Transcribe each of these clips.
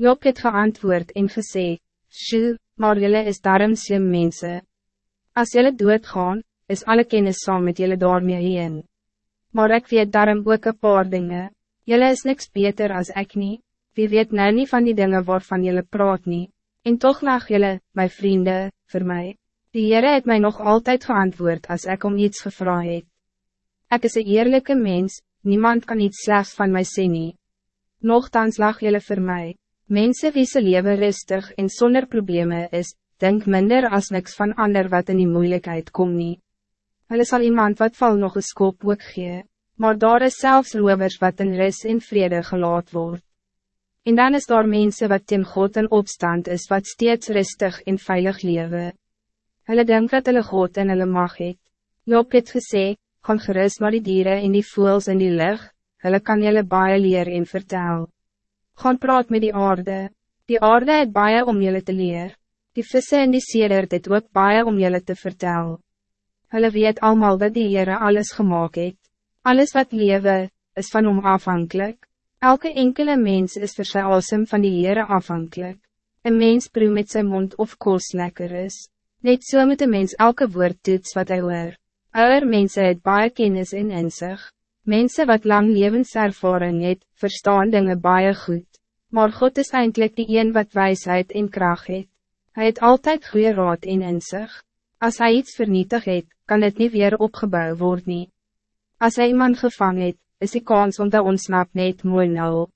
Job het geantwoord en gesê, Sjoe, maar jullie is daarom slim mense. As jullie doodgaan, is alle kennis saam met jullie daarmee heen. Maar ik weet daarom ook een paar dingen. Jullie is niks beter als ik niet. Wie weet nou niet van die dingen waarvan jullie praat niet. En toch lag jullie, mijn vrienden, voor mij. Die Heere het mij nog altijd geantwoord als ik om iets gevraagd het. Ik is een eerlijke mens, niemand kan iets slechts van mij zien. nie. Nochtans lag jullie voor mij. Mensen wie ze leven rustig en zonder problemen is, denk minder als niks van ander wat in die moeilijkheid komt niet. Hulle sal iemand wat val nog een skoop ook gee, maar daar is zelfs rovers wat in rust en vrede gelaat word. En dan is daar mensen wat teen God in opstand is wat steeds rustig en veilig leven. Hulle denk dat hulle God in hulle mag het. Job het gesê, gaan gerust maar die dieren en die voels in die lucht, hulle kan julle baie leer en vertel. Gaan praat met die aarde, die aarde het baie om julle te leer, die visse en die sedert het ook baie om julle te vertel. Hulle weet allemaal dat die Heere alles gemaakt het, alles wat lewe, is van hom afhankelijk. Elke enkele mens is vir sy asem van die Heere afhankelijk. Een mens proe met zijn mond of koos lekker is. Net so met een mens elke woord toets wat hij hoor. Ouder mense het baie kennis en inzicht. Mensen wat lang levenservaring het, verstaan dingen baie goed. Maar God is eindelijk die een wat wijsheid en kracht het. Hij het altijd goede raad en inzicht. Als hij iets vernietig het, kan het niet weer opgebouwd worden. Als hij iemand gevangen het, is die kans om te ontsnap net mooi nul.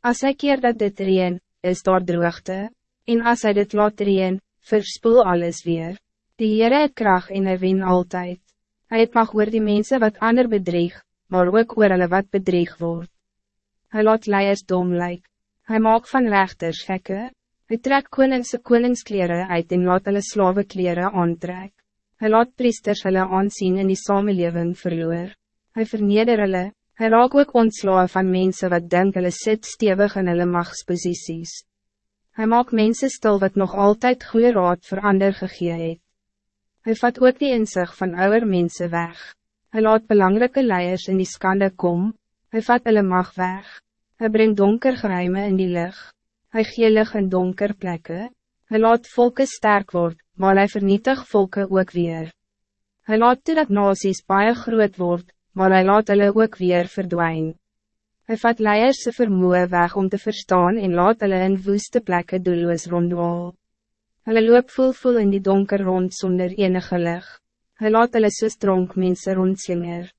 Als hij keer dat dit reen, is daar droogte. En als hij dit laat reen, verspoel alles weer. Die Heere het kracht en hy win altijd. Hij het mag oor die mensen wat ander bedreig, maar ook oor hulle wat bedreig word. Hij laat leiers dom lyk. Hij maak van rechters gekke. Hij trek koningse koningskleren uit en laat hulle slawe kleren aantrek. Hij laat priesters hulle aansien in die samenleving verloor. Hij verneder hulle, hy raak ook ontslaan van mensen wat denk hulle sit stevig in hulle machtsposities. Hij maakt mensen stil wat nog altijd goede raad voor ander gegee het. Hij vat ook die inzicht van ouder mensen weg. Hij laat belangrijke leiers in die skande kom. Hij vat hulle mag weg. Hij brengt donker geheimen in die lucht. Hij gee lig in donker plekken. Hij laat volken sterk worden, maar hij vernietigt volken ook weer. Hij laat toe dat nasies baie groot word, maar hij laat hulle ook weer verdwijnen. Hij vat leiers se vermoe weg om te verstaan en laat hulle in woeste plekke doelloos rondwaal. Hulle loop voel voel in die donker rond zonder enige lig. Hij laat hulle soos dronk mense rondslinger.